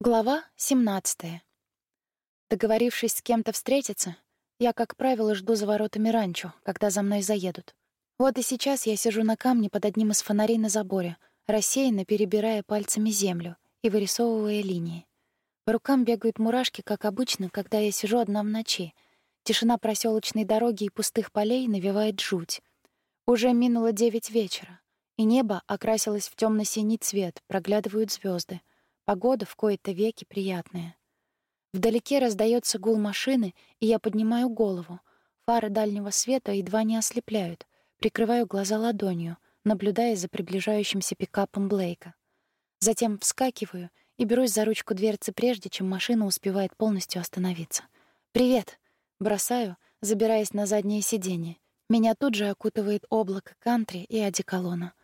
Глава 17. Договорившись с кем-то встретиться, я, как правило, жду за воротами ранчо, когда за мной заедут. Вот и сейчас я сижу на камне под одним из фонарей на заборе, рассеянно перебирая пальцами землю и вырисовывая линии. По рукам бегают мурашки, как обычно, когда я сижу одна в ночи. Тишина проселочной дороги и пустых полей навевает жуть. Уже минуло девять вечера, и небо окрасилось в темно синий цвет, проглядывают звезды. Погода в кои-то веки приятная. Вдалеке раздается гул машины, и я поднимаю голову. Фары дальнего света едва не ослепляют. Прикрываю глаза ладонью, наблюдая за приближающимся пикапом Блейка. Затем вскакиваю и берусь за ручку дверцы прежде, чем машина успевает полностью остановиться. «Привет!» — бросаю, забираясь на заднее сиденье. Меня тут же окутывает облако кантри и одеколона.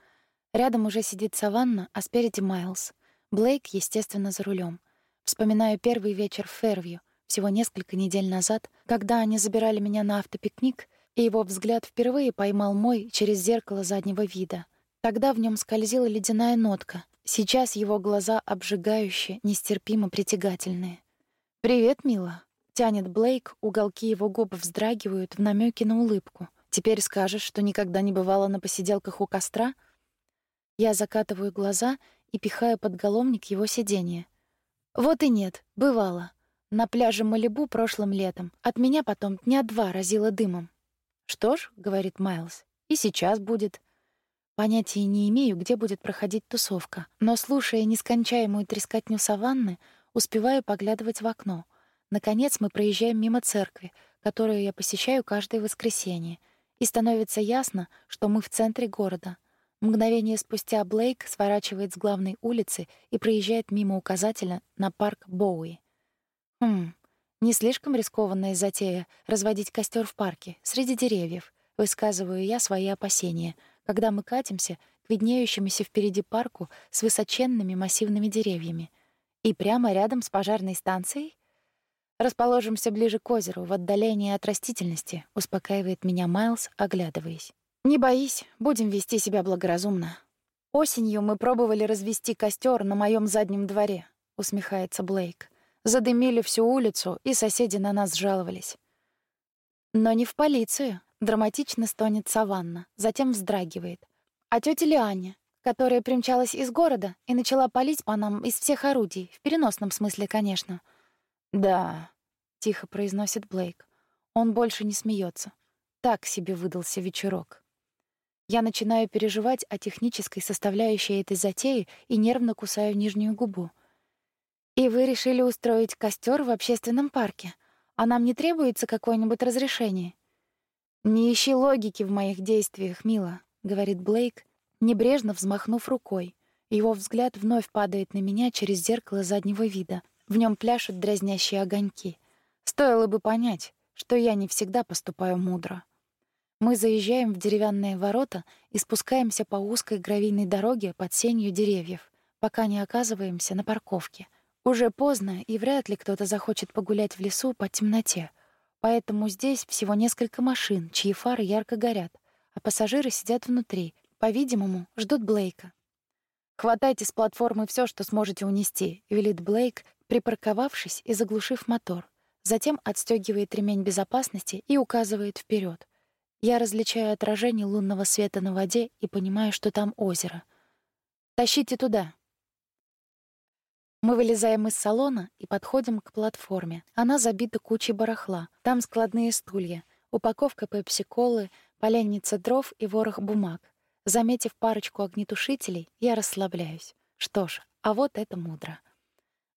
Рядом уже сидит Саванна, а спереди Майлз — Блейк, естественно, за рулем. Вспоминаю первый вечер в Фервью, всего несколько недель назад, когда они забирали меня на автопикник, и его взгляд впервые поймал мой через зеркало заднего вида. Тогда в нем скользила ледяная нотка. Сейчас его глаза обжигающие, нестерпимо притягательные. «Привет, мила», — тянет Блейк, уголки его губ вздрагивают в намеке на улыбку. «Теперь скажешь, что никогда не бывала на посиделках у костра?» Я закатываю глаза и пихаю подголовник его сиденья. Вот и нет, бывало. На пляже Малибу прошлым летом от меня потом дня два разило дымом. «Что ж», — говорит Майлз, — «и сейчас будет». Понятия не имею, где будет проходить тусовка, но, слушая нескончаемую трескотню саванны, успеваю поглядывать в окно. Наконец мы проезжаем мимо церкви, которую я посещаю каждое воскресенье, и становится ясно, что мы в центре города — Мгновение спустя Блейк сворачивает с главной улицы и проезжает мимо указателя на парк Боуи. Хм, не слишком рискованная затея разводить костер в парке, среди деревьев. Высказываю я свои опасения, когда мы катимся к виднеющемуся впереди парку с высоченными массивными деревьями. И прямо рядом с пожарной станцией? Расположимся ближе к озеру, в отдалении от растительности, успокаивает меня Майлз, оглядываясь. Не боись, будем вести себя благоразумно. Осенью мы пробовали развести костер на моем заднем дворе, усмехается Блейк. Задымили всю улицу, и соседи на нас жаловались. Но не в полицию, драматично стонет Саванна, затем вздрагивает. А тётя Лианя, которая примчалась из города и начала палить по нам из всех орудий, в переносном смысле, конечно. Да, тихо произносит Блейк. Он больше не смеется. Так себе выдался вечерок. Я начинаю переживать о технической составляющей этой затеи и нервно кусаю нижнюю губу. «И вы решили устроить костер в общественном парке? А нам не требуется какое-нибудь разрешение?» «Не ищи логики в моих действиях, мила», — говорит Блейк, небрежно взмахнув рукой. Его взгляд вновь падает на меня через зеркало заднего вида. В нем пляшут дразнящие огоньки. Стоило бы понять, что я не всегда поступаю мудро. Мы заезжаем в деревянные ворота и спускаемся по узкой гравийной дороге под сенью деревьев, пока не оказываемся на парковке. Уже поздно, и вряд ли кто-то захочет погулять в лесу по темноте. Поэтому здесь всего несколько машин, чьи фары ярко горят, а пассажиры сидят внутри, по-видимому, ждут Блейка. «Хватайте с платформы все, что сможете унести», — велит Блейк, припарковавшись и заглушив мотор. Затем отстегивает ремень безопасности и указывает вперед. Я различаю отражение лунного света на воде и понимаю, что там озеро. «Тащите туда!» Мы вылезаем из салона и подходим к платформе. Она забита кучей барахла. Там складные стулья, упаковка пепси-колы, поленница дров и ворох бумаг. Заметив парочку огнетушителей, я расслабляюсь. Что ж, а вот это мудро.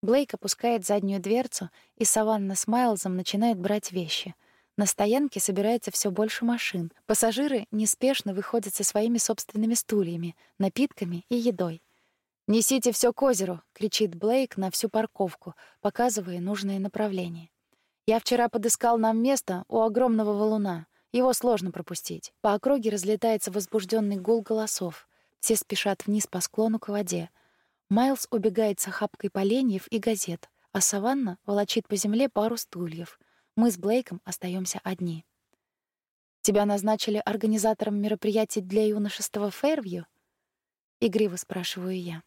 Блейк опускает заднюю дверцу, и Саванна с Майлзом начинает брать вещи. На стоянке собирается все больше машин. Пассажиры неспешно выходят со своими собственными стульями, напитками и едой. «Несите все к озеру!» — кричит Блейк на всю парковку, показывая нужное направление. «Я вчера подыскал нам место у огромного валуна. Его сложно пропустить». По округе разлетается возбужденный гул голосов. Все спешат вниз по склону к воде. Майлз убегает с охапкой поленьев и газет, а Саванна волочит по земле пару стульев — мы с Блейком остаемся одни. «Тебя назначили организатором мероприятий для юношества Фэрвью?» — игриво спрашиваю я.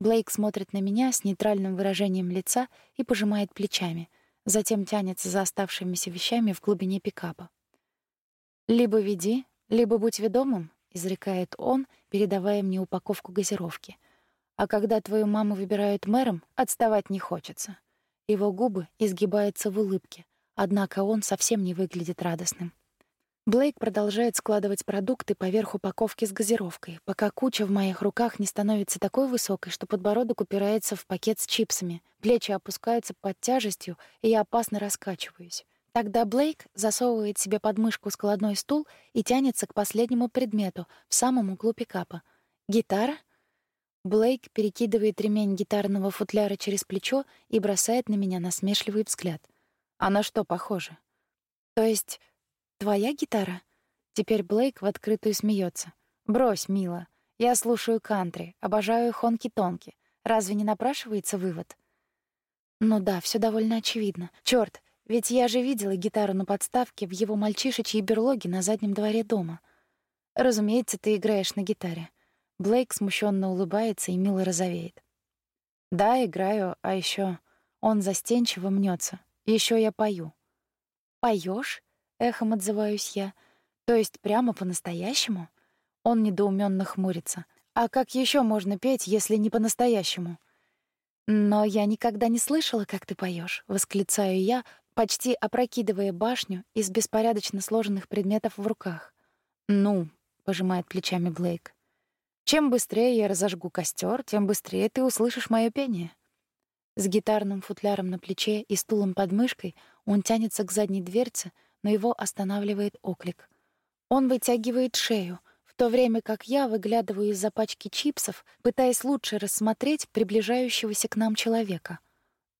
Блейк смотрит на меня с нейтральным выражением лица и пожимает плечами, затем тянется за оставшимися вещами в глубине пикапа. «Либо веди, либо будь ведомым», — изрекает он, передавая мне упаковку газировки. «А когда твою маму выбирают мэром, отставать не хочется». Его губы изгибаются в улыбке, однако он совсем не выглядит радостным. Блейк продолжает складывать продукты поверх упаковки с газировкой, пока куча в моих руках не становится такой высокой, что подбородок упирается в пакет с чипсами, плечи опускаются под тяжестью, и я опасно раскачиваюсь. Тогда Блейк засовывает себе под мышку складной стул и тянется к последнему предмету в самом углу пикапа. «Гитара?» Блейк перекидывает ремень гитарного футляра через плечо и бросает на меня насмешливый взгляд. «А на что похоже?» «То есть Твоя гитара? Теперь Блейк в открытую смеется. Брось, мила. Я слушаю кантри, обожаю хонки-тонки. Разве не напрашивается вывод? Ну да, все довольно очевидно. Черт, ведь я же видела гитару на подставке в его мальчишечьей берлоге на заднем дворе дома. Разумеется, ты играешь на гитаре. Блейк смущенно улыбается и мило розовеет. Да, играю, а еще он застенчиво мнется. Еще я пою. Поешь? Эхом отзываюсь я. То есть прямо по-настоящему? Он недоуменно хмурится. А как еще можно петь, если не по-настоящему? Но я никогда не слышала, как ты поешь, восклицаю я, почти опрокидывая башню из беспорядочно сложенных предметов в руках. Ну, пожимает плечами Блейк. Чем быстрее я разожгу костер, тем быстрее ты услышишь мое пение. С гитарным футляром на плече и стулом под мышкой он тянется к задней дверце, но его останавливает оклик. Он вытягивает шею, в то время как я выглядываю из-за пачки чипсов, пытаясь лучше рассмотреть приближающегося к нам человека.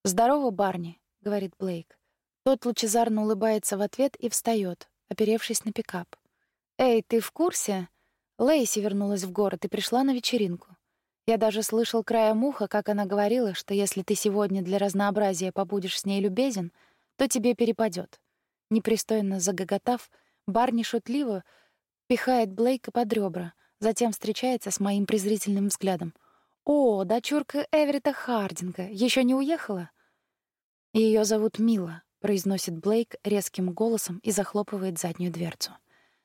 «Здорово, Барни», — говорит Блейк. Тот лучезарно улыбается в ответ и встает, оперевшись на пикап. «Эй, ты в курсе?» Лейси вернулась в город и пришла на вечеринку. Я даже слышал краем уха, как она говорила, что если ты сегодня для разнообразия побудешь с ней любезен, то тебе перепадет. Непристойно загоготав, Барни шутливо пихает Блейка под ребра, затем встречается с моим презрительным взглядом. «О, дочурка Эверетта Хардинга, еще не уехала?» Ее зовут Мила», — произносит Блейк резким голосом и захлопывает заднюю дверцу.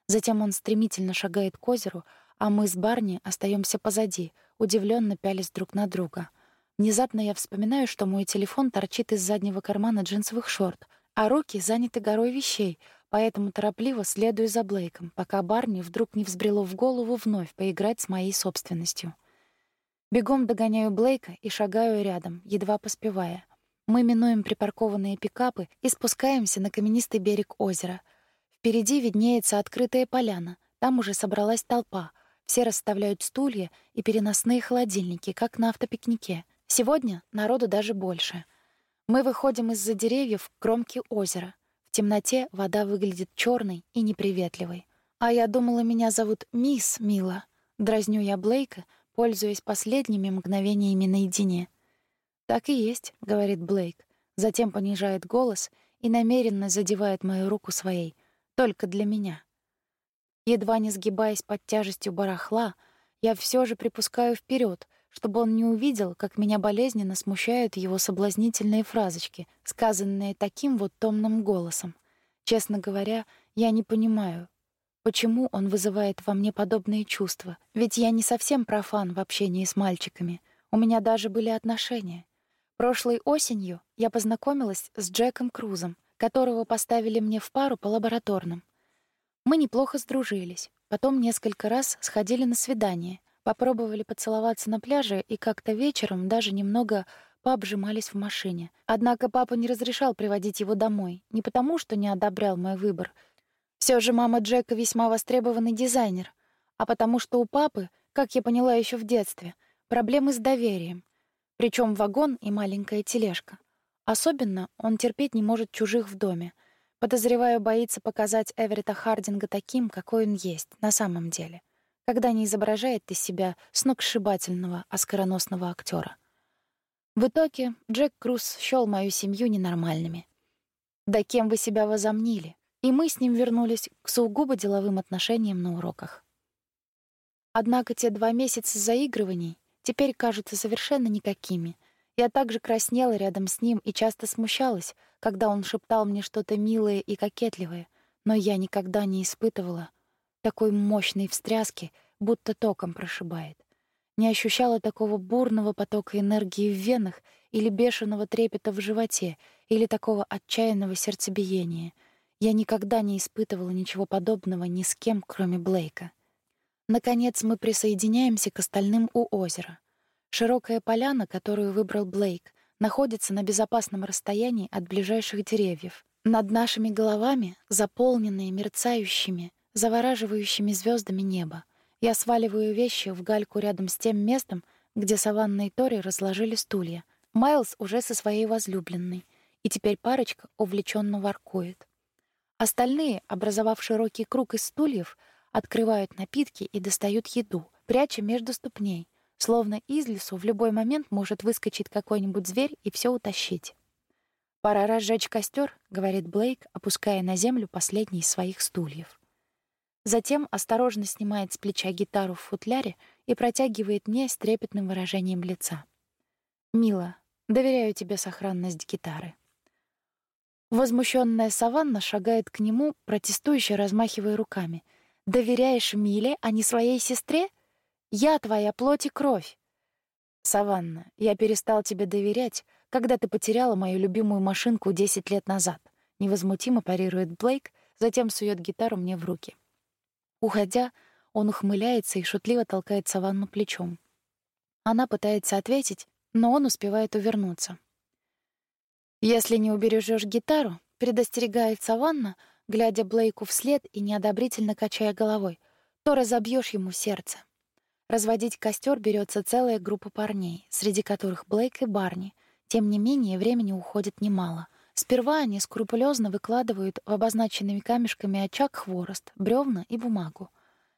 Затем он стремительно шагает к озеру, а мы с Барни остаемся позади, удивленно пялись друг на друга. Внезапно я вспоминаю, что мой телефон торчит из заднего кармана джинсовых шорт, а руки заняты горой вещей, поэтому торопливо следую за Блейком, пока Барни вдруг не взбрело в голову вновь поиграть с моей собственностью. Бегом догоняю Блейка и шагаю рядом, едва поспевая. Мы минуем припаркованные пикапы и спускаемся на каменистый берег озера. Впереди виднеется открытая поляна. Там уже собралась толпа. Все расставляют стулья и переносные холодильники, как на автопикнике. Сегодня народу даже больше — мы выходим из-за деревьев к кромке озера. В темноте вода выглядит черной и неприветливой. А я думала, меня зовут мисс Мила. Дразню я Блейка, пользуясь последними мгновениями наедине. Так и есть, говорит Блейк, затем понижает голос и намеренно задевает мою руку своей, только для меня. Едва не сгибаясь под тяжестью барахла, я все же припускаю вперед, чтобы он не увидел, как меня болезненно смущают его соблазнительные фразочки, сказанные таким вот томным голосом. Честно говоря, я не понимаю, почему он вызывает во мне подобные чувства, ведь я не совсем профан в общении с мальчиками. У меня даже были отношения. Прошлой осенью я познакомилась с Джеком Крузом, которого поставили мне в пару по лабораторным. Мы неплохо сдружились, потом несколько раз сходили на свидание, Попробовали поцеловаться на пляже и как-то вечером даже немного пообжимались в машине. Однако папа не разрешал приводить его домой, не потому, что не одобрял мой выбор. Все же мама Джека весьма востребованный дизайнер, а потому что у папы, как я поняла еще в детстве, проблемы с доверием. Причем вагон и маленькая тележка. Особенно он терпеть не может чужих в доме. Подозреваю, боится показать Эверетта Хардинга таким, какой он есть на самом деле когда не изображает из себя сногсшибательного, оскароносного актера. В итоге Джек Круз счёл мою семью ненормальными. Да кем вы себя возомнили? И мы с ним вернулись к сугубо деловым отношениям на уроках. Однако те два месяца заигрываний, теперь кажутся совершенно никакими. Я также краснела рядом с ним и часто смущалась, когда он шептал мне что-то милое и кокетливое, но я никогда не испытывала такой мощной встряски, будто током прошибает. Не ощущала такого бурного потока энергии в венах или бешеного трепета в животе, или такого отчаянного сердцебиения. Я никогда не испытывала ничего подобного ни с кем, кроме Блейка. Наконец мы присоединяемся к остальным у озера. Широкая поляна, которую выбрал Блейк, находится на безопасном расстоянии от ближайших деревьев. Над нашими головами заполненные мерцающими, завораживающими звездами небо. Я сваливаю вещи в гальку рядом с тем местом, где Саванна и Тори разложили стулья. Майлз уже со своей возлюбленной, и теперь парочка увлеченно воркует. Остальные, образовав широкий круг из стульев, открывают напитки и достают еду, пряча между ступней, словно из лесу в любой момент может выскочить какой-нибудь зверь и все утащить. «Пора разжечь костер», — говорит Блейк, опуская на землю последний из своих стульев. Затем осторожно снимает с плеча гитару в футляре и протягивает мне с трепетным выражением лица. «Мила, доверяю тебе сохранность гитары». Возмущенная Саванна шагает к нему, протестующе размахивая руками. «Доверяешь Миле, а не своей сестре? Я твоя плоть и кровь». «Саванна, я перестал тебе доверять, когда ты потеряла мою любимую машинку 10 лет назад», — невозмутимо парирует Блейк, затем сует гитару мне в руки. Уходя, он ухмыляется и шутливо толкает Саванну плечом. Она пытается ответить, но он успевает увернуться. «Если не убережешь гитару», — предостерегает Саванна, глядя Блейку вслед и неодобрительно качая головой, то разобьешь ему сердце. Разводить костер берется целая группа парней, среди которых Блейк и Барни. Тем не менее, времени уходит немало — Сперва они скрупулезно выкладывают в обозначенными камешками очаг хворост, бревна и бумагу.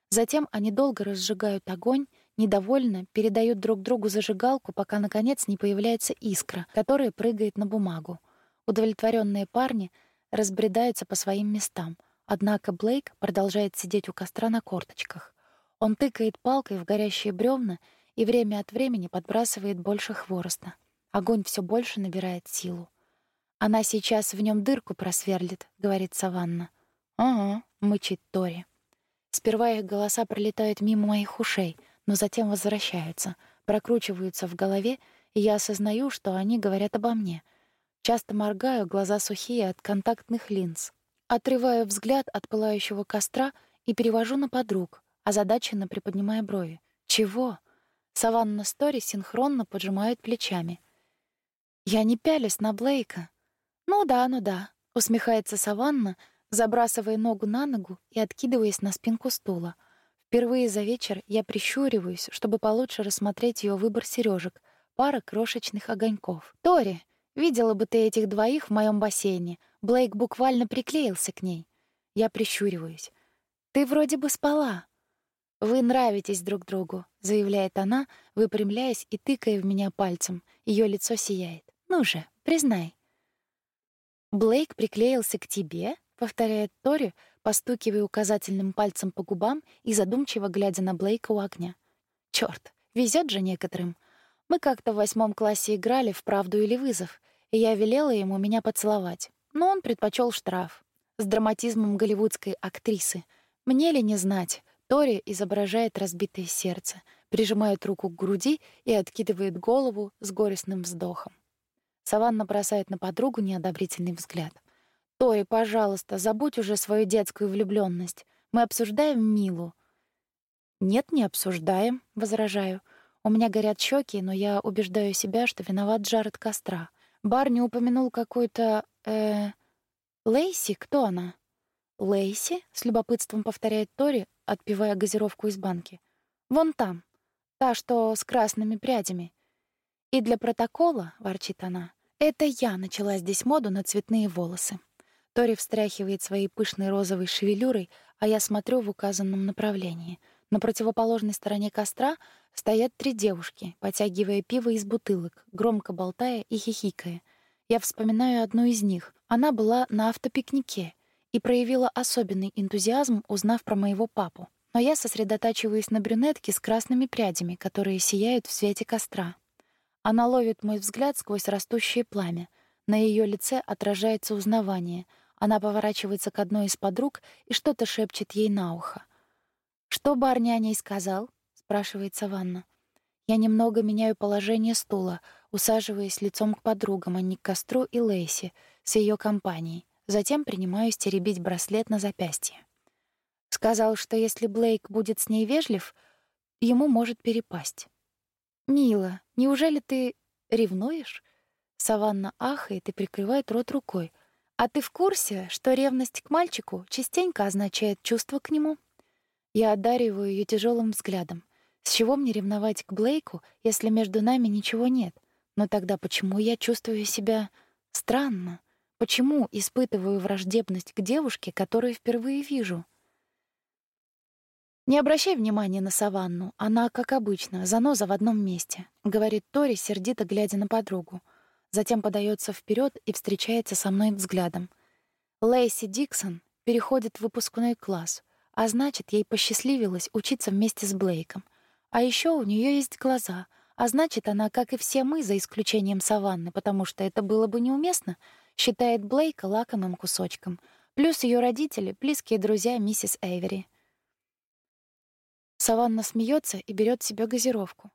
Затем они долго разжигают огонь, недовольно передают друг другу зажигалку, пока наконец не появляется искра, которая прыгает на бумагу. Удовлетворенные парни разбредаются по своим местам. Однако Блейк продолжает сидеть у костра на корточках. Он тыкает палкой в горящие бревна и время от времени подбрасывает больше хвороста. Огонь все больше набирает силу. Она сейчас в нем дырку просверлит, говорит Саванна. Ага, мычит Тори. Сперва их голоса пролетают мимо моих ушей, но затем возвращаются, прокручиваются в голове, и я осознаю, что они говорят обо мне. Часто моргаю, глаза сухие от контактных линз. Отрываю взгляд от пылающего костра и перевожу на подруг, озадаченно приподнимая брови. Чего? Саванна с Тори синхронно поджимают плечами. Я не пялюсь на Блейка. «Ну да, ну да», — усмехается Саванна, забрасывая ногу на ногу и откидываясь на спинку стула. Впервые за вечер я прищуриваюсь, чтобы получше рассмотреть ее выбор сережек, пара крошечных огоньков. «Тори, видела бы ты этих двоих в моем бассейне. Блейк буквально приклеился к ней». Я прищуриваюсь. «Ты вроде бы спала». «Вы нравитесь друг другу», — заявляет она, выпрямляясь и тыкая в меня пальцем. Ее лицо сияет. «Ну же, признай». «Блейк приклеился к тебе?» — повторяет Тори, постукивая указательным пальцем по губам и задумчиво глядя на Блейка у огня. Чёрт, везет же некоторым. Мы как-то в восьмом классе играли в «Правду или вызов», и я велела ему меня поцеловать. Но он предпочел штраф. С драматизмом голливудской актрисы. Мне ли не знать, Тори изображает разбитое сердце, прижимает руку к груди и откидывает голову с горестным вздохом. Саванна бросает на подругу неодобрительный взгляд. «Тори, пожалуйста, забудь уже свою детскую влюблённость. Мы обсуждаем Милу». «Нет, не обсуждаем», — возражаю. У меня горят щеки, но я убеждаю себя, что виноват жар от костра. Барни упомянул какую-то... э Лейси? Кто она? Лейси? С любопытством повторяет Тори, отпивая газировку из банки. Вон там. Та, что с красными прядями. И для протокола, ворчит она, это я начала здесь моду на цветные волосы. Тори встряхивает своей пышной розовой шевелюрой, а я смотрю в указанном направлении. На противоположной стороне костра стоят три девушки, потягивая пиво из бутылок, громко болтая и хихикая. Я вспоминаю одну из них. Она была на автопикнике и проявила особенный энтузиазм, узнав про моего папу. но я сосредотачиваюсь на брюнетке с красными прядями, которые сияют в свете костра. Она ловит мой взгляд сквозь растущее пламя. На ее лице отражается узнавание. Она поворачивается к одной из подруг и что-то шепчет ей на ухо. «Что Барни о ней сказал?» — спрашивает Саванна. Я немного меняю положение стула, усаживаясь лицом к подругам, а не к костру и Лейси с ее компанией. Затем принимаюсь теребить браслет на запястье. Сказал, что если Блейк будет с ней вежлив, ему может перепасть. «Мила, неужели ты ревнуешь?» Саванна ахает и прикрывает рот рукой. «А ты в курсе, что ревность к мальчику частенько означает чувство к нему?» Я одариваю ее тяжелым взглядом. С чего мне ревновать к Блейку, если между нами ничего нет? Но тогда почему я чувствую себя странно? Почему испытываю враждебность к девушке, которую впервые вижу? «Не обращай внимания на Саванну. Она, как обычно, заноза в одном месте», — говорит Тори, сердито глядя на подругу. Затем подается вперед и встречается со мной взглядом. Лейси Диксон переходит в выпускной класс, а значит, ей посчастливилось учиться вместе с Блейком. А еще у нее есть глаза, а значит, она, как и все мы, за исключением Саванны, потому что это было бы неуместно, считает Блейка лакомым кусочком. Плюс ее родители — близкие друзья миссис Эйвери — Саванна смеется и берет себе газировку.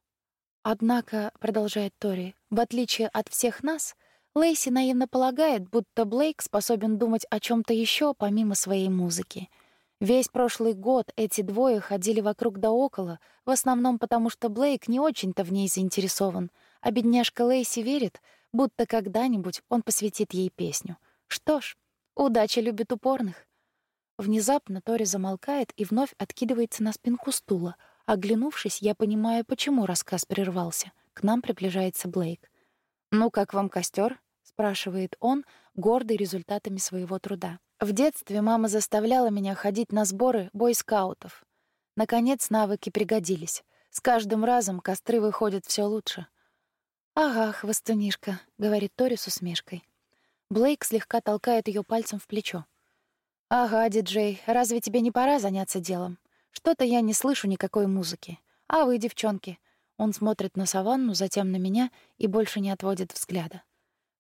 Однако, продолжает Тори, в отличие от всех нас, Лейси наивно полагает, будто Блейк способен думать о чем то еще помимо своей музыки. Весь прошлый год эти двое ходили вокруг да около, в основном потому, что Блейк не очень-то в ней заинтересован, а бедняжка Лейси верит, будто когда-нибудь он посвятит ей песню. Что ж, удача любит упорных. Внезапно Тори замолкает и вновь откидывается на спинку стула. Оглянувшись, я понимаю, почему рассказ прервался. К нам приближается Блейк. «Ну, как вам костер? спрашивает он, гордый результатами своего труда. «В детстве мама заставляла меня ходить на сборы бойскаутов. Наконец навыки пригодились. С каждым разом костры выходят все лучше». «Ага, хвостунишка», — говорит Тори с усмешкой. Блейк слегка толкает ее пальцем в плечо. «Ага, диджей, разве тебе не пора заняться делом? Что-то я не слышу никакой музыки. А вы, девчонки?» Он смотрит на саванну, затем на меня и больше не отводит взгляда.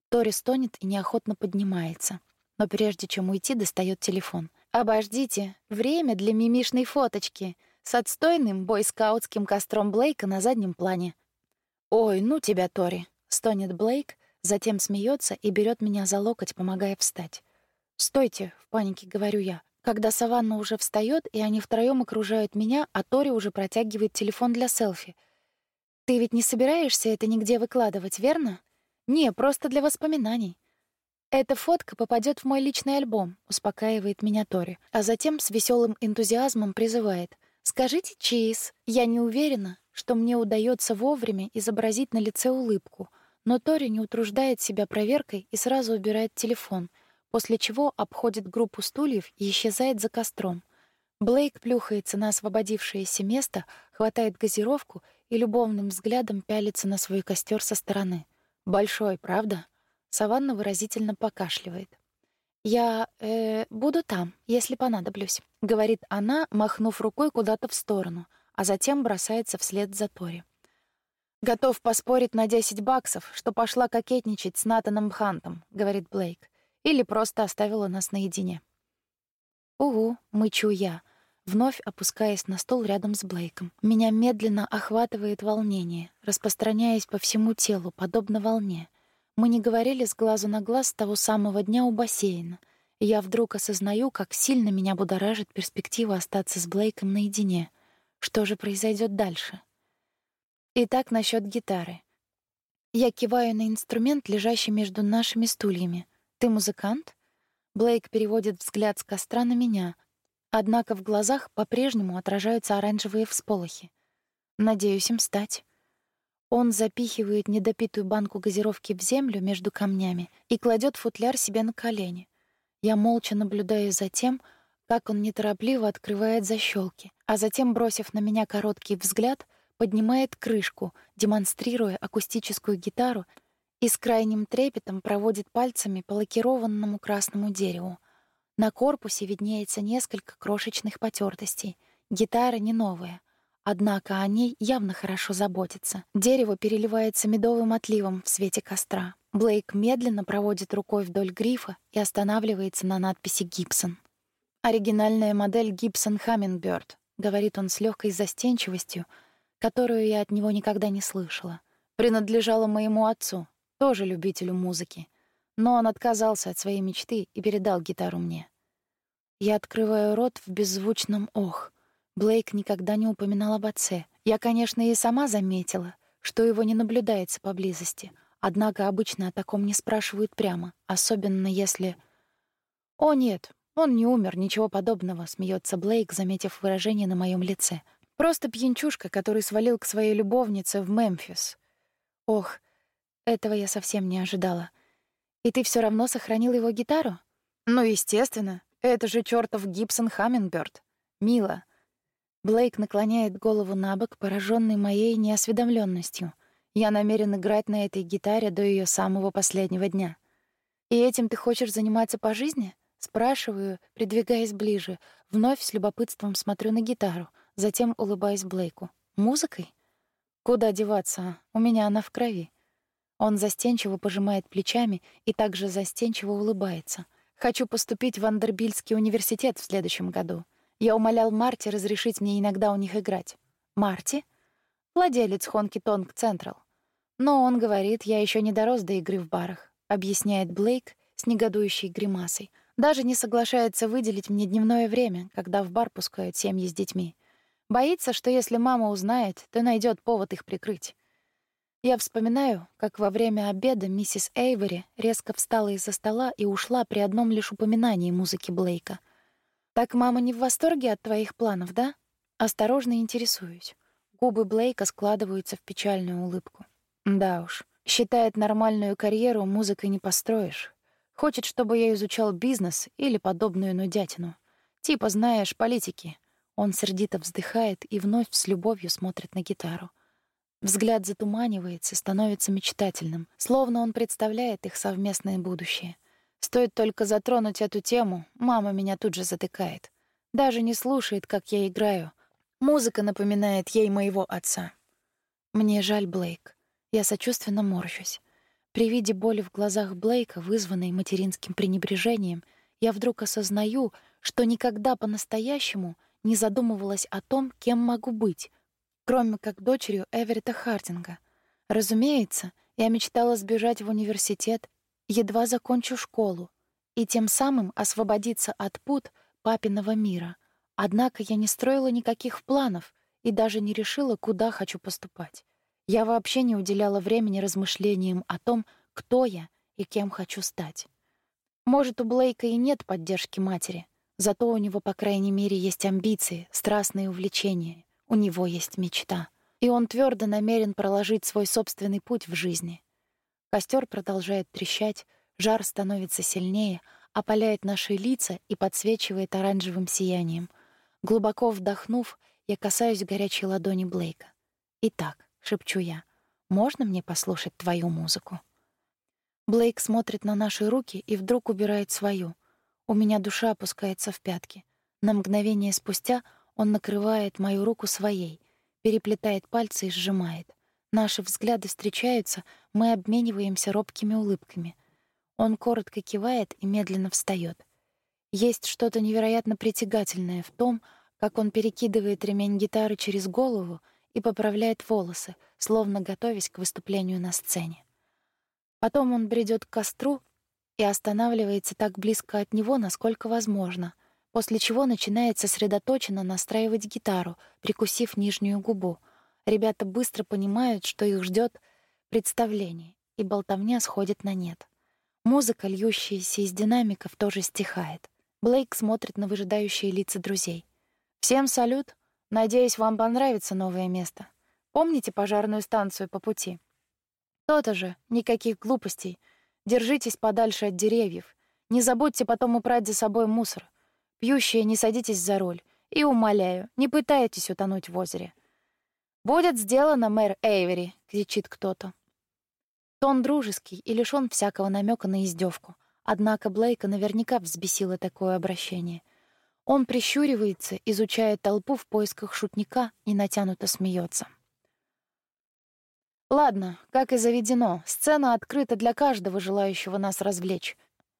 Тори стонет и неохотно поднимается. Но прежде чем уйти, достает телефон. «Обождите, время для мимишной фоточки с отстойным бойскаутским костром Блейка на заднем плане». «Ой, ну тебя, Тори!» — стонет Блейк, затем смеется и берет меня за локоть, помогая встать. «Стойте!» — в панике говорю я. Когда Саванна уже встает, и они втроем окружают меня, а Тори уже протягивает телефон для селфи. «Ты ведь не собираешься это нигде выкладывать, верно?» «Не, просто для воспоминаний». «Эта фотка попадет в мой личный альбом», — успокаивает меня Тори, а затем с веселым энтузиазмом призывает. «Скажите чиз, я не уверена, что мне удается вовремя изобразить на лице улыбку, но Тори не утруждает себя проверкой и сразу убирает телефон — после чего обходит группу стульев и исчезает за костром. Блейк плюхается на освободившееся место, хватает газировку и любовным взглядом пялится на свой костер со стороны. Большой, правда? Саванна выразительно покашливает. Я э, буду там, если понадоблюсь, говорит она, махнув рукой куда-то в сторону, а затем бросается вслед за Тори. Готов поспорить на 10 баксов, что пошла кокетничать с Натаном Хантом, говорит Блейк. Или просто оставила нас наедине. «Угу», — мычу я, вновь опускаясь на стол рядом с Блейком. Меня медленно охватывает волнение, распространяясь по всему телу, подобно волне. Мы не говорили с глазу на глаз с того самого дня у бассейна, я вдруг осознаю, как сильно меня будоражит перспектива остаться с Блейком наедине. Что же произойдет дальше? Итак, насчет гитары. Я киваю на инструмент, лежащий между нашими стульями — «Ты музыкант?» Блейк переводит взгляд с костра на меня, однако в глазах по-прежнему отражаются оранжевые всполохи. Надеюсь им стать. Он запихивает недопитую банку газировки в землю между камнями и кладет футляр себе на колени. Я молча наблюдаю за тем, как он неторопливо открывает защелки, а затем, бросив на меня короткий взгляд, поднимает крышку, демонстрируя акустическую гитару и с крайним трепетом проводит пальцами по лакированному красному дереву. На корпусе виднеется несколько крошечных потертостей. Гитара не новая, однако о ней явно хорошо заботится. Дерево переливается медовым отливом в свете костра. Блейк медленно проводит рукой вдоль грифа и останавливается на надписи «Гибсон». «Оригинальная модель Гибсон Хаммингбёрд», — говорит он с легкой застенчивостью, которую я от него никогда не слышала. «Принадлежала моему отцу, тоже любителю музыки. Но он отказался от своей мечты и передал гитару мне. Я открываю рот в беззвучном «ох». Блейк никогда не упоминал об отце. Я, конечно, и сама заметила, что его не наблюдается поблизости. Однако обычно о таком не спрашивают прямо, особенно если... «О, нет, он не умер, ничего подобного», — смеется Блейк, заметив выражение на моем лице. «Просто пьянчушка, который свалил к своей любовнице в Мемфис». «Ох, этого я совсем не ожидала. И ты все равно сохранил его гитару?» «Ну, естественно. Это же чертов Гибсон Хаммингберт. Мило. Блейк наклоняет голову на бок, пораженный моей неосведомленностью. Я намерен играть на этой гитаре до ее самого последнего дня. И этим ты хочешь заниматься по жизни? Спрашиваю, придвигаясь ближе. Вновь с любопытством смотрю на гитару, затем улыбаюсь Блейку. Музыкой? Куда деваться? У меня она в крови. Он застенчиво пожимает плечами и также застенчиво улыбается. Хочу поступить в Вандербильский университет в следующем году. Я умолял Марти разрешить мне иногда у них играть. Марти? Владелец Хонки Тонг Централ. Но он говорит, я еще не дорос до игры в барах, объясняет Блейк с негодующей гримасой. Даже не соглашается выделить мне дневное время, когда в бар пускают семьи с детьми. Боится, что если мама узнает, то найдет повод их прикрыть. Я вспоминаю, как во время обеда миссис Эйвори резко встала из-за стола и ушла при одном лишь упоминании музыки Блейка. «Так мама не в восторге от твоих планов, да?» Осторожно интересуюсь. Губы Блейка складываются в печальную улыбку. Да уж, считает нормальную карьеру музыкой не построишь. Хочет, чтобы я изучал бизнес или подобную нудятину. Типа, знаешь, политики. Он сердито вздыхает и вновь с любовью смотрит на гитару. Взгляд затуманивается, становится мечтательным, словно он представляет их совместное будущее. Стоит только затронуть эту тему, мама меня тут же затыкает. Даже не слушает, как я играю. Музыка напоминает ей моего отца. Мне жаль Блейк. Я сочувственно морщусь. При виде боли в глазах Блейка, вызванной материнским пренебрежением, я вдруг осознаю, что никогда по-настоящему не задумывалась о том, кем могу быть — кроме как дочерью Эверетта Хардинга. Разумеется, я мечтала сбежать в университет, едва закончу школу, и тем самым освободиться от пут папиного мира. Однако я не строила никаких планов и даже не решила, куда хочу поступать. Я вообще не уделяла времени размышлениям о том, кто я и кем хочу стать. Может, у Блейка и нет поддержки матери, зато у него, по крайней мере, есть амбиции, страстные увлечения — у него есть мечта, и он твердо намерен проложить свой собственный путь в жизни. Костер продолжает трещать, жар становится сильнее, опаляет наши лица и подсвечивает оранжевым сиянием. Глубоко вдохнув, я касаюсь горячей ладони Блейка. «Итак», — шепчу я, — «можно мне послушать твою музыку?» Блейк смотрит на наши руки и вдруг убирает свою. У меня душа опускается в пятки. На мгновение спустя он накрывает мою руку своей, переплетает пальцы и сжимает. Наши взгляды встречаются, мы обмениваемся робкими улыбками. Он коротко кивает и медленно встает. Есть что-то невероятно притягательное в том, как он перекидывает ремень гитары через голову и поправляет волосы, словно готовясь к выступлению на сцене. Потом он бредет к костру и останавливается так близко от него, насколько возможно — после чего начинает сосредоточенно настраивать гитару, прикусив нижнюю губу. Ребята быстро понимают, что их ждет представление, и болтовня сходит на нет. Музыка, льющаяся из динамиков, тоже стихает. Блейк смотрит на выжидающие лица друзей. «Всем салют! Надеюсь, вам понравится новое место. Помните пожарную станцию по пути?» «То-то же, никаких глупостей. Держитесь подальше от деревьев. Не забудьте потом убрать за собой мусор. Пьющие, не садитесь за руль. И умоляю, не пытайтесь утонуть в озере. «Будет сделано, мэр Эйвери!» — кричит кто-то. Тон дружеский и лишён всякого намека на издевку. Однако Блейка наверняка взбесило такое обращение. Он прищуривается, изучая толпу в поисках шутника и натянуто смеется. Ладно, как и заведено, сцена открыта для каждого желающего нас развлечь.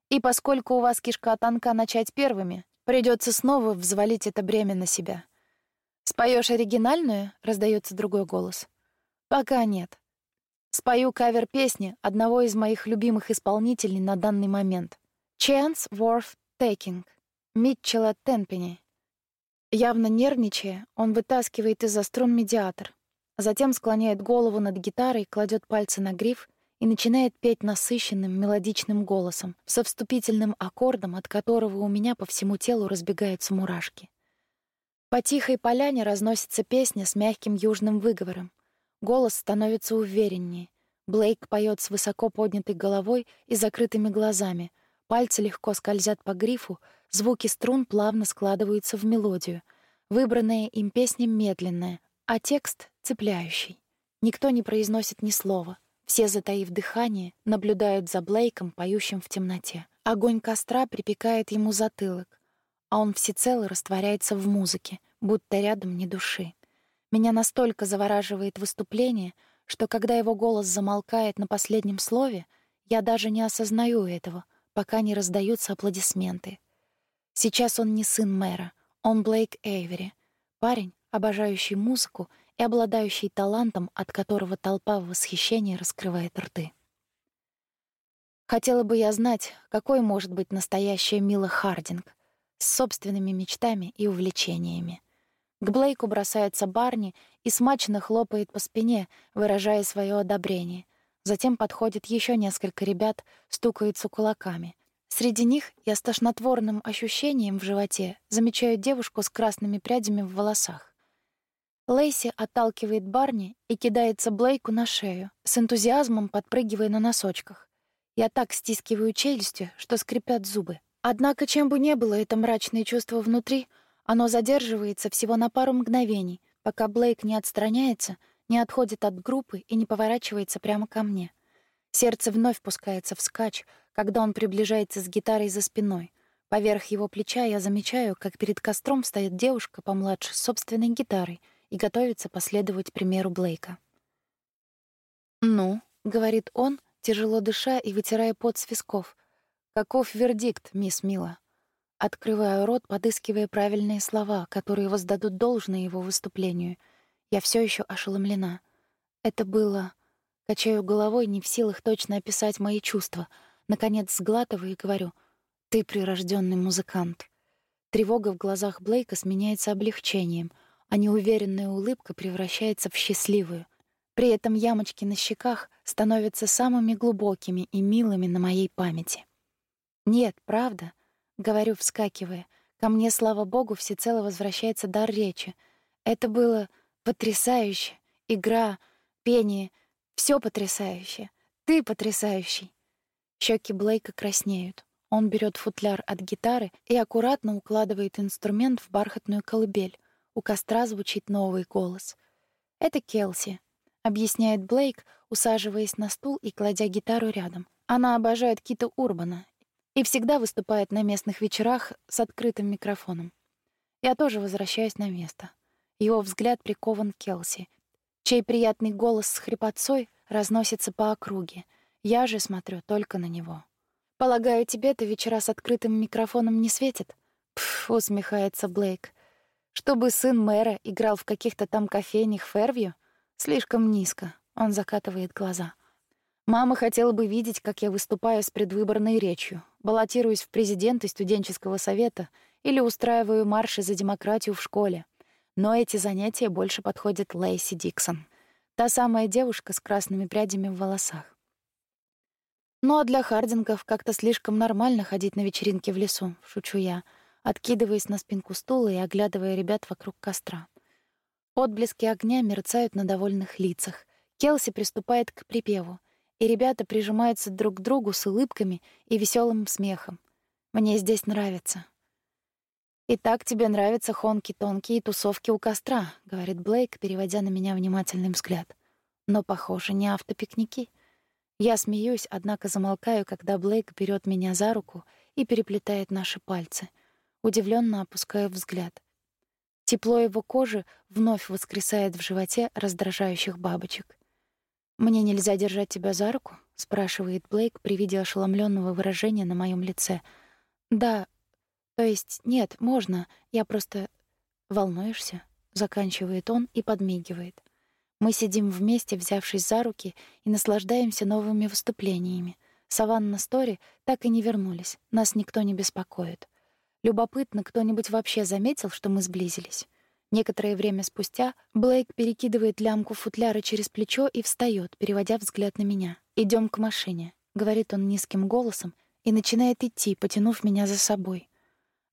И поскольку у вас кишка тонка начать первыми, придется снова взвалить это бремя на себя. Споешь оригинальную? раздается другой голос. Пока нет. Спою кавер песни одного из моих любимых исполнителей на данный момент. Chance Worth Taking. Митчелла Тенпени. Явно нервничая, он вытаскивает из-за струн медиатор, затем склоняет голову над гитарой, кладет пальцы на гриф и начинает петь насыщенным мелодичным голосом, со вступительным аккордом, от которого у меня по всему телу разбегаются мурашки. По тихой поляне разносится песня с мягким южным выговором. Голос становится увереннее. Блейк поет с высоко поднятой головой и закрытыми глазами. Пальцы легко скользят по грифу, Звуки струн плавно складываются в мелодию. Выбранная им песня медленная, а текст цепляющий. Никто не произносит ни слова. Все, затаив дыхание, наблюдают за Блейком, поющим в темноте. Огонь костра припекает ему затылок, а он всецело растворяется в музыке, будто рядом ни души. Меня настолько завораживает выступление, что когда его голос замолкает на последнем слове, я даже не осознаю этого, пока не раздаются аплодисменты. Сейчас он не сын мэра, он Блейк Эйвери, парень, обожающий музыку и обладающий талантом, от которого толпа в восхищении раскрывает рты. Хотела бы я знать, какой может быть настоящая Мила Хардинг с собственными мечтами и увлечениями. К Блейку бросается Барни и смачно хлопает по спине, выражая свое одобрение. Затем подходит еще несколько ребят, стукаются кулаками. Среди них я с тошнотворным ощущением в животе замечаю девушку с красными прядями в волосах. Лейси отталкивает Барни и кидается Блейку на шею, с энтузиазмом подпрыгивая на носочках. Я так стискиваю челюсти, что скрипят зубы. Однако, чем бы ни было это мрачное чувство внутри, оно задерживается всего на пару мгновений, пока Блейк не отстраняется, не отходит от группы и не поворачивается прямо ко мне. Сердце вновь пускается вскачь, когда он приближается с гитарой за спиной. Поверх его плеча я замечаю, как перед костром стоит девушка помладше с собственной гитарой и готовится последовать примеру Блейка. «Ну», — говорит он, тяжело дыша и вытирая пот с висков, — «каков вердикт, мисс Мила?» Открываю рот, подыскивая правильные слова, которые воздадут должное его выступлению. Я все еще ошеломлена. Это было... Качаю головой, не в силах точно описать мои чувства — Наконец сглатываю и говорю: "Ты прирожденный музыкант". Тревога в глазах Блейка сменяется облегчением, а неуверенная улыбка превращается в счастливую. При этом ямочки на щеках становятся самыми глубокими и милыми на моей памяти. "Нет, правда", говорю, вскакивая. Ко мне, слава богу, всецело возвращается дар речи. Это было потрясающе. Игра, пение, все потрясающе. Ты потрясающий. Щеки Блейка краснеют. Он берет футляр от гитары и аккуратно укладывает инструмент в бархатную колыбель. У костра звучит новый голос. «Это Келси», — объясняет Блейк, усаживаясь на стул и кладя гитару рядом. Она обожает Кита Урбана и всегда выступает на местных вечерах с открытым микрофоном. Я тоже возвращаюсь на место. Его взгляд прикован к Келси, чей приятный голос с хрипотцой разносится по округе — я же смотрю только на него. Полагаю, тебе-то вечера с открытым микрофоном не светит? Пф, усмехается Блейк. Чтобы сын мэра играл в каких-то там кофейнях Фервью, слишком низко. Он закатывает глаза. Мама хотела бы видеть, как я выступаю с предвыборной речью, баллотируюсь в президенты студенческого совета или устраиваю марши за демократию в школе. Но эти занятия больше подходят Лейси Диксон. Та самая девушка с красными прядями в волосах. Ну а для Хардингов как-то слишком нормально ходить на вечеринки в лесу, шучу я, откидываясь на спинку стула и оглядывая ребят вокруг костра. Отблески огня мерцают на довольных лицах. Келси приступает к припеву, и ребята прижимаются друг к другу с улыбками и веселым смехом. Мне здесь нравится. «И так тебе нравятся хонки-тонкие тусовки у костра», — говорит Блейк, переводя на меня внимательный взгляд. «Но, похоже, не автопикники». Я смеюсь, однако замолкаю, когда Блейк берет меня за руку и переплетает наши пальцы. Удивленно опускаю взгляд. Тепло его кожи вновь воскресает в животе раздражающих бабочек. «Мне нельзя держать тебя за руку?» — спрашивает Блейк при виде ошеломленного выражения на моем лице. «Да. То есть нет, можно. Я просто... Волнуешься?» — заканчивает он и подмигивает. Мы сидим вместе, взявшись за руки, и наслаждаемся новыми выступлениями. Саванна Стори так и не вернулись. Нас никто не беспокоит. Любопытно, кто-нибудь вообще заметил, что мы сблизились? Некоторое время спустя Блейк перекидывает лямку футляра через плечо и встает, переводя взгляд на меня. Идем к машине», — говорит он низким голосом и начинает идти, потянув меня за собой.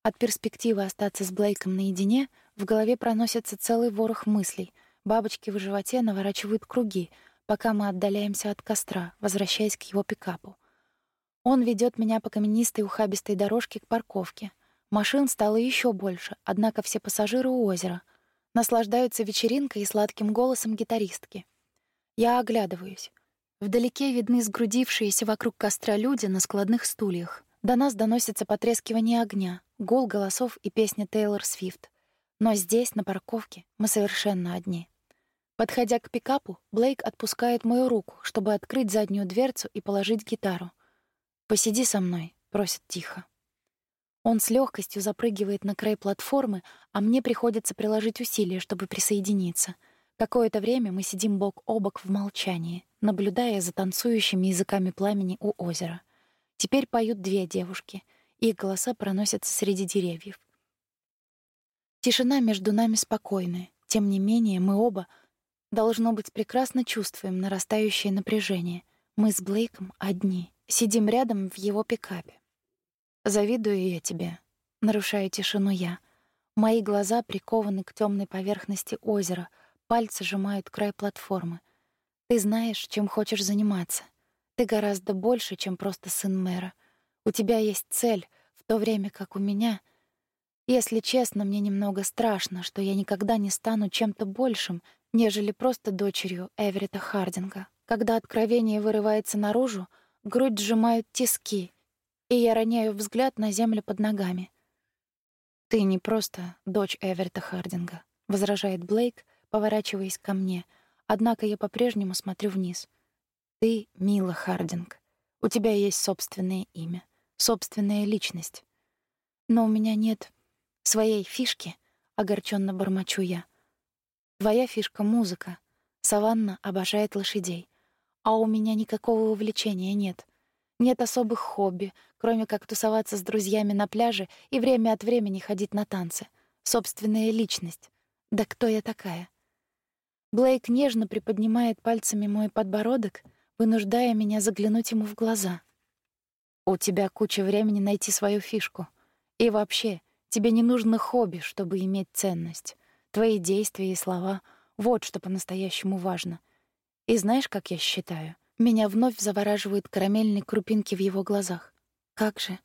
От перспективы остаться с Блейком наедине в голове проносится целый ворох мыслей. Бабочки в животе наворачивают круги, пока мы отдаляемся от костра, возвращаясь к его пикапу. Он ведет меня по каменистой ухабистой дорожке к парковке. Машин стало еще больше, однако все пассажиры у озера. Наслаждаются вечеринкой и сладким голосом гитаристки. Я оглядываюсь. Вдалеке видны сгрудившиеся вокруг костра люди на складных стульях. До нас доносится потрескивание огня, гул голосов и песня Тейлор Свифт. Но здесь, на парковке, мы совершенно одни. Подходя к пикапу, Блейк отпускает мою руку, чтобы открыть заднюю дверцу и положить гитару. «Посиди со мной», — просит тихо. Он с легкостью запрыгивает на край платформы, а мне приходится приложить усилия, чтобы присоединиться. Какое-то время мы сидим бок о бок в молчании, наблюдая за танцующими языками пламени у озера. Теперь поют две девушки. Их голоса проносятся среди деревьев. Тишина между нами спокойная. Тем не менее, мы оба, должно быть, прекрасно чувствуем нарастающее напряжение. Мы с Блейком одни, сидим рядом в его пикапе. Завидую я тебе. Нарушаю тишину я. Мои глаза прикованы к темной поверхности озера, пальцы сжимают край платформы. Ты знаешь, чем хочешь заниматься. Ты гораздо больше, чем просто сын мэра. У тебя есть цель, в то время как у меня... Если честно, мне немного страшно, что я никогда не стану чем-то большим, нежели просто дочерью Эверетта Хардинга. Когда откровение вырывается наружу, грудь сжимают тиски — и я роняю взгляд на землю под ногами. «Ты не просто дочь Эверта Хардинга», — возражает Блейк, поворачиваясь ко мне, однако я по-прежнему смотрю вниз. «Ты Мила Хардинг. У тебя есть собственное имя, собственная личность. Но у меня нет своей фишки», — огорченно бормочу я. «Твоя фишка — музыка. Саванна обожает лошадей. А у меня никакого увлечения нет. Нет особых хобби, кроме как тусоваться с друзьями на пляже и время от времени ходить на танцы. Собственная личность. Да кто я такая? Блейк нежно приподнимает пальцами мой подбородок, вынуждая меня заглянуть ему в глаза. У тебя куча времени найти свою фишку. И вообще, тебе не нужно хобби, чтобы иметь ценность. Твои действия и слова — вот что по-настоящему важно. И знаешь, как я считаю? Меня вновь завораживают карамельные крупинки в его глазах. Как же?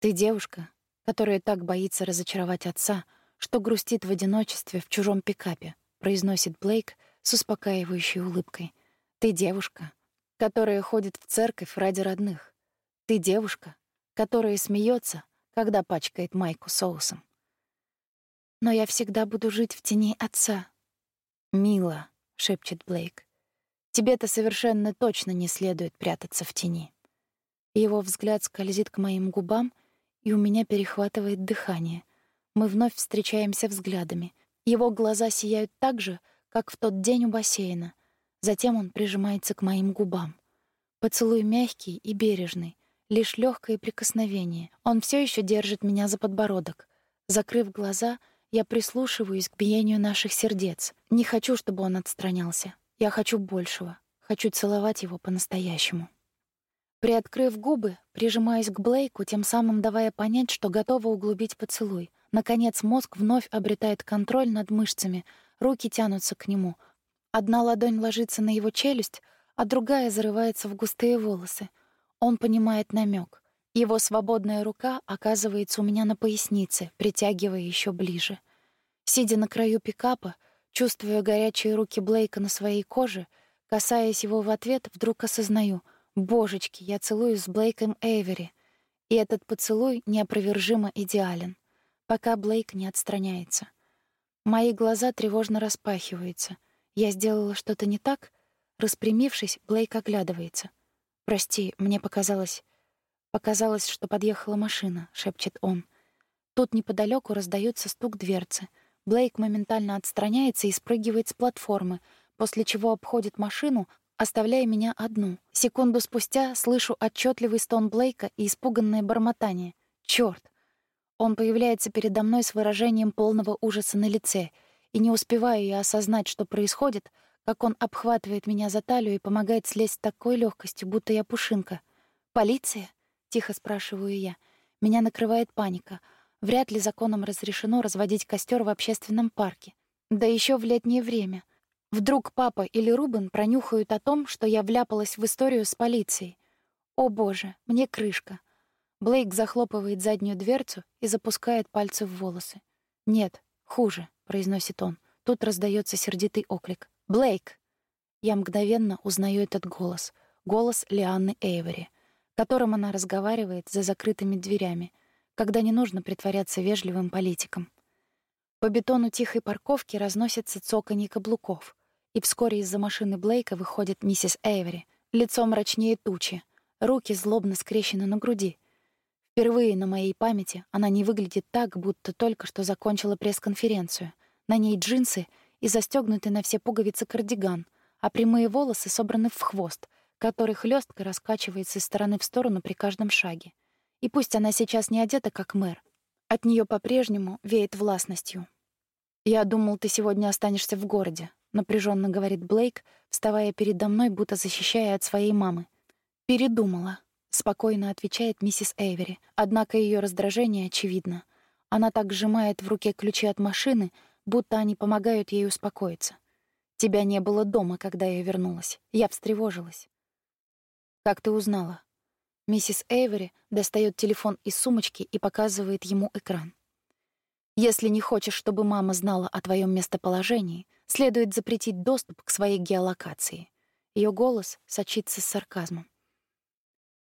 Ты девушка, которая так боится разочаровать отца, что грустит в одиночестве в чужом пикапе, произносит Блейк с успокаивающей улыбкой. Ты девушка, которая ходит в церковь ради родных. Ты девушка, которая смеется, когда пачкает майку соусом. Но я всегда буду жить в тени отца. Мила, шепчет Блейк. Тебе-то совершенно точно не следует прятаться в тени. Его взгляд скользит к моим губам, и у меня перехватывает дыхание. Мы вновь встречаемся взглядами. Его глаза сияют так же, как в тот день у бассейна. Затем он прижимается к моим губам. Поцелуй мягкий и бережный, лишь легкое прикосновение. Он все еще держит меня за подбородок. Закрыв глаза, я прислушиваюсь к биению наших сердец. Не хочу, чтобы он отстранялся. Я хочу большего. Хочу целовать его по-настоящему. Приоткрыв губы, прижимаюсь к Блейку, тем самым давая понять, что готова углубить поцелуй. Наконец мозг вновь обретает контроль над мышцами, руки тянутся к нему. Одна ладонь ложится на его челюсть, а другая зарывается в густые волосы. Он понимает намек. Его свободная рука оказывается у меня на пояснице, притягивая еще ближе. Сидя на краю пикапа, Чувствуя горячие руки Блейка на своей коже, касаясь его в ответ, вдруг осознаю — Божечки, я целуюсь с Блейком Эйвери. И этот поцелуй неопровержимо идеален, пока Блейк не отстраняется. Мои глаза тревожно распахиваются. Я сделала что-то не так? Распрямившись, Блейк оглядывается. «Прости, мне показалось...» «Показалось, что подъехала машина», — шепчет он. Тут неподалеку раздается стук дверцы. Блейк моментально отстраняется и спрыгивает с платформы, после чего обходит машину, оставляя меня одну. Секунду спустя слышу отчетливый стон Блейка и испуганное бормотание. Черт! Он появляется передо мной с выражением полного ужаса на лице, и не успеваю я осознать, что происходит, как он обхватывает меня за талию и помогает слезть с такой легкостью, будто я пушинка. «Полиция?» — тихо спрашиваю я. Меня накрывает паника. Вряд ли законом разрешено разводить костер в общественном парке. Да еще в летнее время — Вдруг папа или Рубен пронюхают о том, что я вляпалась в историю с полицией. О боже, мне крышка. Блейк захлопывает заднюю дверцу и запускает пальцы в волосы. «Нет, хуже», — произносит он. Тут раздается сердитый оклик. «Блейк!» Я мгновенно узнаю этот голос. Голос Лианны Эйвери, которым она разговаривает за закрытыми дверями, когда не нужно притворяться вежливым политиком. По бетону тихой парковки разносится цоканье каблуков и вскоре из-за машины Блейка выходит миссис Эйвери, лицо мрачнее тучи, руки злобно скрещены на груди. Впервые на моей памяти она не выглядит так, будто только что закончила пресс-конференцию. На ней джинсы и застегнутый на все пуговицы кардиган, а прямые волосы собраны в хвост, который хлестко раскачивается из стороны в сторону при каждом шаге. И пусть она сейчас не одета как мэр, от нее по-прежнему веет властностью. «Я думал, ты сегодня останешься в городе», напряженно говорит Блейк, вставая передо мной, будто защищая от своей мамы. Передумала, спокойно отвечает миссис Эйвери. Однако ее раздражение очевидно. Она так сжимает в руке ключи от машины, будто они помогают ей успокоиться. Тебя не было дома, когда я вернулась. Я встревожилась. Как ты узнала? Миссис Эйвери достает телефон из сумочки и показывает ему экран. Если не хочешь, чтобы мама знала о твоем местоположении, следует запретить доступ к своей геолокации. Ее голос сочится с сарказмом.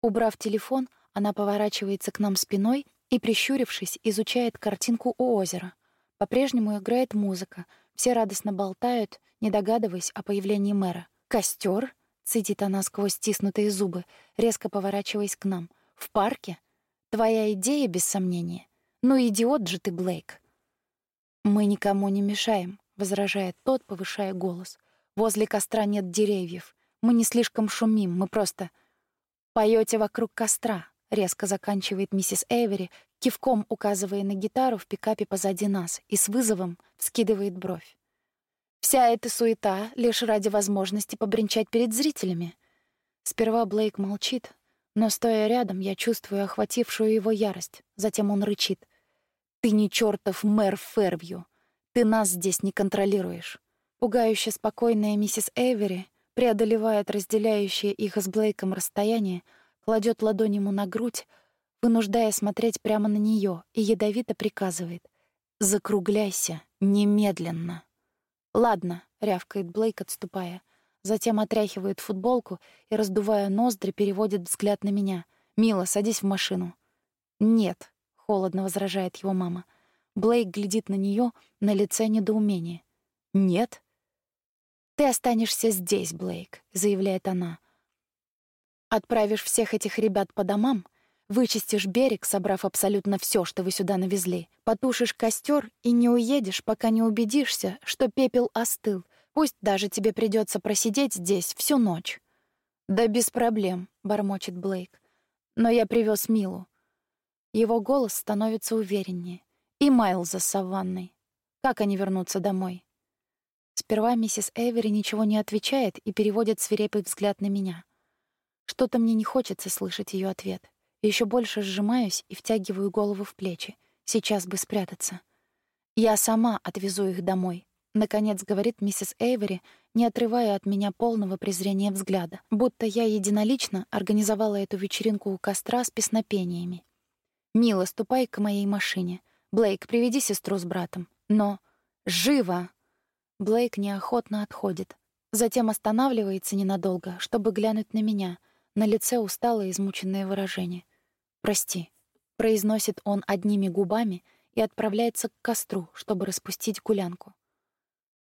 Убрав телефон, она поворачивается к нам спиной и, прищурившись, изучает картинку у озера. По-прежнему играет музыка. Все радостно болтают, не догадываясь о появлении мэра. Костер? цедит она сквозь стиснутые зубы, резко поворачиваясь к нам. «В парке? Твоя идея, без сомнения. «Ну, идиот же ты, Блейк!» «Мы никому не мешаем», — возражает тот, повышая голос. «Возле костра нет деревьев. Мы не слишком шумим, мы просто...» «Поёте вокруг костра», — резко заканчивает миссис Эйвери, кивком указывая на гитару в пикапе позади нас и с вызовом вскидывает бровь. «Вся эта суета лишь ради возможности побренчать перед зрителями». Сперва Блейк молчит, но, стоя рядом, я чувствую охватившую его ярость. Затем он рычит — ты не чертов мэр Фервью. Ты нас здесь не контролируешь. Пугающе спокойная миссис Эвери преодолевает разделяющее их с Блейком расстояние, кладет ладонь ему на грудь, вынуждая смотреть прямо на нее, и ядовито приказывает: "Закругляйся немедленно". "Ладно", рявкает Блейк, отступая. Затем отряхивает футболку и, раздувая ноздри, переводит взгляд на меня. «Мила, садись в машину». «Нет», холодно возражает его мама. Блейк глядит на нее, на лице недоумение. Нет. Ты останешься здесь, Блейк, заявляет она. Отправишь всех этих ребят по домам, вычистишь берег, собрав абсолютно все, что вы сюда навезли, потушишь костер и не уедешь, пока не убедишься, что пепел остыл. Пусть даже тебе придется просидеть здесь всю ночь. Да без проблем, бормочет Блейк. Но я привез Милу. Его голос становится увереннее. И Майлза с Саванной. Как они вернутся домой? Сперва миссис Эвери ничего не отвечает и переводит свирепый взгляд на меня. Что-то мне не хочется слышать ее ответ. Еще больше сжимаюсь и втягиваю голову в плечи. Сейчас бы спрятаться. Я сама отвезу их домой. Наконец говорит миссис Эйвери, не отрывая от меня полного презрения взгляда, будто я единолично организовала эту вечеринку у костра с песнопениями. «Мила, ступай к моей машине. Блейк, приведи сестру с братом. Но... Живо!» Блейк неохотно отходит. Затем останавливается ненадолго, чтобы глянуть на меня. На лице усталое измученное выражение. «Прости», — произносит он одними губами и отправляется к костру, чтобы распустить гулянку.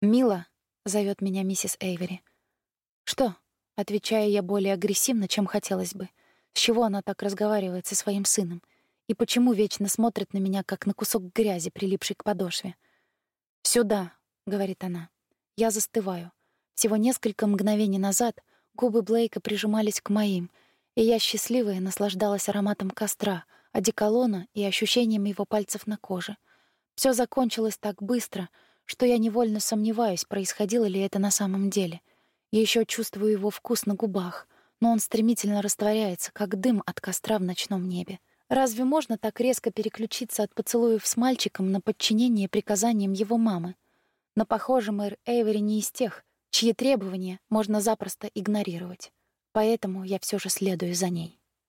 «Мила», — зовет меня миссис Эйвери. «Что?» — отвечаю я более агрессивно, чем хотелось бы. С чего она так разговаривает со своим сыном? И почему вечно смотрит на меня, как на кусок грязи, прилипший к подошве? «Сюда», — говорит она. Я застываю. Всего несколько мгновений назад губы Блейка прижимались к моим, и я счастливая наслаждалась ароматом костра, одеколона и ощущением его пальцев на коже. Все закончилось так быстро, что я невольно сомневаюсь, происходило ли это на самом деле. Я еще чувствую его вкус на губах, но он стремительно растворяется, как дым от костра в ночном небе. Разве можно так резко переключиться от поцелуев с мальчиком на подчинение приказаниям его мамы? Но, похоже, мэр Эйвери не из тех, чьи требования можно запросто игнорировать. Поэтому я все же следую за ней.